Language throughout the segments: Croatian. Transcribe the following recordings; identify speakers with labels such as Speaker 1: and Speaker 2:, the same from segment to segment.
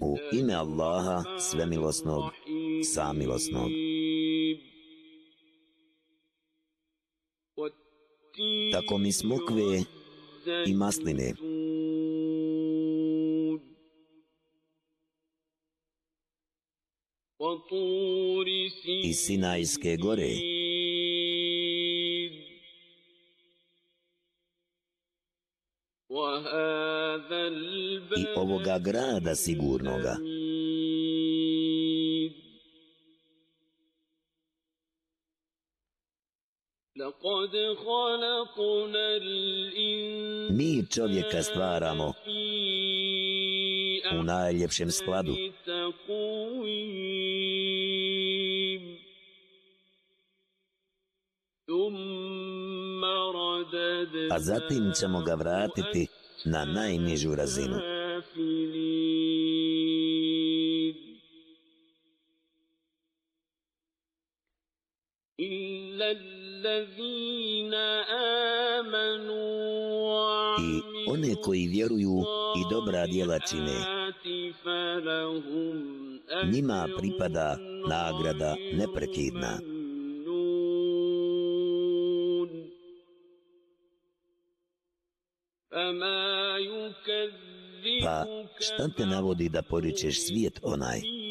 Speaker 1: U ime Allaha, svemilosnog, samilosnog. Tako mi smokve i masline. I Sinajske gore. I ovoga grada sigurnoga. Mi čovjeka stvaramo u najljepšem skladu. A zatim ćemo ga vratiti na najnižu razinu. I one koji vjeruju i dobra djela čine, njima pripada nagrada neprekidna. Pa šta te navodi da poričeš svijet onaj?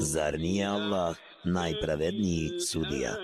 Speaker 1: Zar nije Allah najpravedniji sudija?